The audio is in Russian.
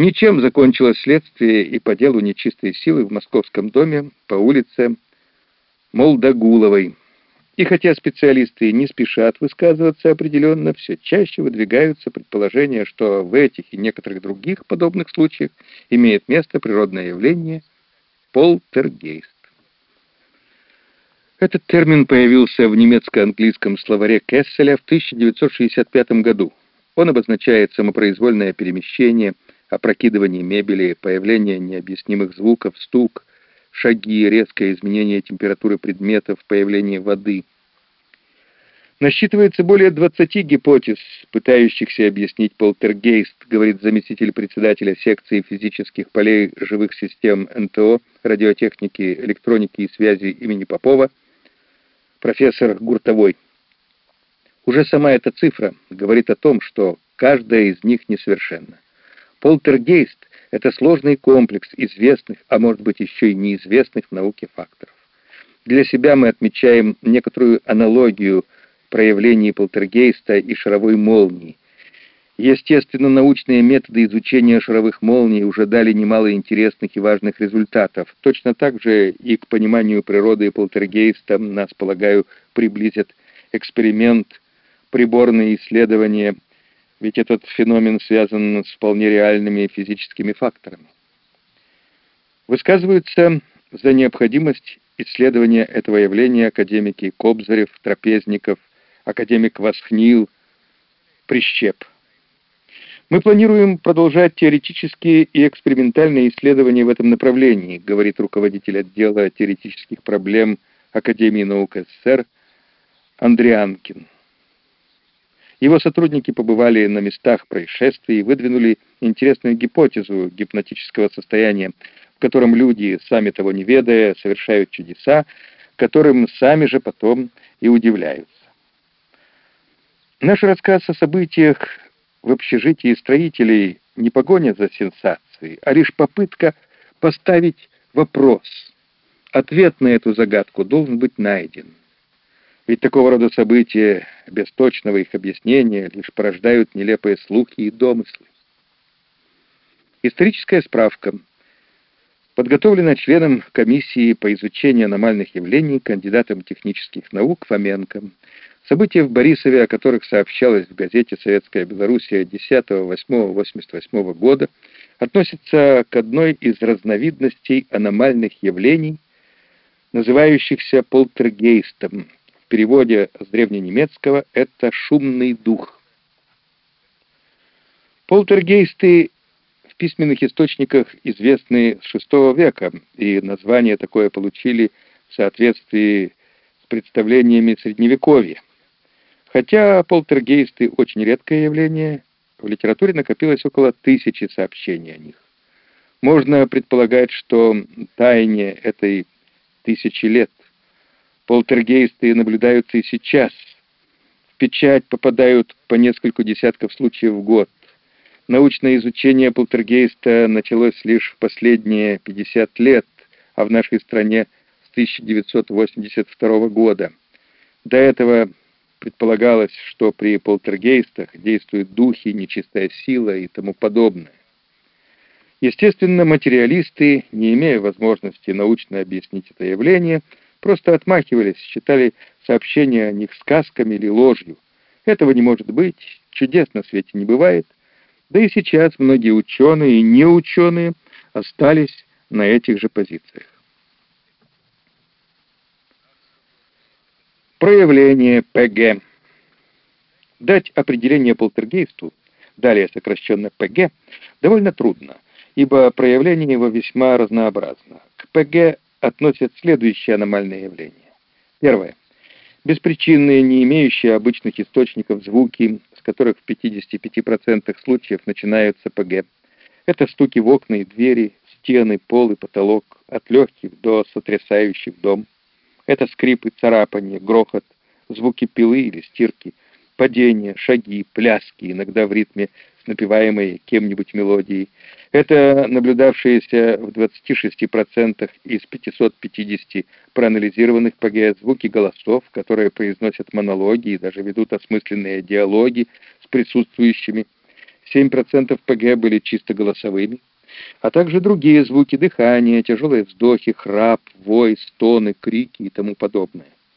Ничем закончилось следствие и по делу нечистой силы в московском доме по улице Молдогуловой. И хотя специалисты не спешат высказываться определенно, все чаще выдвигаются предположения, что в этих и некоторых других подобных случаях имеет место природное явление полтергейст. Этот термин появился в немецко-английском словаре Кесселя в 1965 году. Он обозначает самопроизвольное перемещение, опрокидывание мебели, появление необъяснимых звуков, стук, шаги, резкое изменение температуры предметов, появление воды. Насчитывается более 20 гипотез, пытающихся объяснить полтергейст, говорит заместитель председателя секции физических полей живых систем НТО, радиотехники, электроники и связи имени Попова, профессор Гуртовой. Уже сама эта цифра говорит о том, что каждая из них несовершенна. Полтергейст — это сложный комплекс известных, а может быть еще и неизвестных в науке факторов. Для себя мы отмечаем некоторую аналогию проявлений полтергейста и шаровой молнии. Естественно-научные методы изучения шаровых молний уже дали немало интересных и важных результатов. Точно так же и к пониманию природы полтергейста нас, полагаю, приблизят эксперимент, приборные исследования ведь этот феномен связан с вполне реальными физическими факторами. Высказываются за необходимость исследования этого явления академики Кобзарев, Трапезников, академик Восхнил, Прищеп. Мы планируем продолжать теоретические и экспериментальные исследования в этом направлении, говорит руководитель отдела теоретических проблем Академии наук СССР Андрианкин. Его сотрудники побывали на местах происшествий и выдвинули интересную гипотезу гипнотического состояния, в котором люди, сами того не ведая, совершают чудеса, которым сами же потом и удивляются. Наш рассказ о событиях в общежитии строителей не погоня за сенсацией, а лишь попытка поставить вопрос. Ответ на эту загадку должен быть найден. Ведь такого рода события, без точного их объяснения, лишь порождают нелепые слухи и домыслы. Историческая справка. Подготовлена членом комиссии по изучению аномальных явлений, кандидатом технических наук Фоменко. События в Борисове, о которых сообщалось в газете «Советская Белоруссия» 10.08.88 года, относятся к одной из разновидностей аномальных явлений, называющихся полтергейстом, переводе с древненемецкого это «шумный дух». Полтергейсты в письменных источниках известны с VI века, и название такое получили в соответствии с представлениями Средневековья. Хотя полтергейсты очень редкое явление, в литературе накопилось около тысячи сообщений о них. Можно предполагать, что тайне этой тысячи лет Полтергейсты наблюдаются и сейчас. В печать попадают по несколько десятков случаев в год. Научное изучение полтергейста началось лишь в последние 50 лет, а в нашей стране с 1982 года. До этого предполагалось, что при полтергейстах действуют духи, нечистая сила и тому подобное. Естественно, материалисты, не имея возможности научно объяснить это явление, Просто отмахивались, считали сообщения о них сказками или ложью. Этого не может быть, чудес на свете не бывает. Да и сейчас многие ученые и неученые остались на этих же позициях. Проявление ПГ. Дать определение полтергейсту, далее сокращенно ПГ, довольно трудно, ибо проявление его весьма разнообразно. К ПГ относят следующие аномальные явления. Первое. Беспричинные, не имеющие обычных источников звуки, с которых в 55% случаев начинаются ПГ. Это стуки в окна и двери, стены, пол и потолок, от легких до сотрясающих дом. Это скрипы, царапания, грохот, звуки пилы или стирки, падения, шаги, пляски, иногда в ритме с напеваемой кем-нибудь мелодией. Это наблюдавшиеся в 26% из 550 проанализированных ПГ звуки голосов, которые произносят монологи и даже ведут осмысленные диалоги с присутствующими. 7% ПГ были чисто голосовыми, а также другие звуки дыхания, тяжелые вздохи, храп, вой, стоны, крики и тому подобное.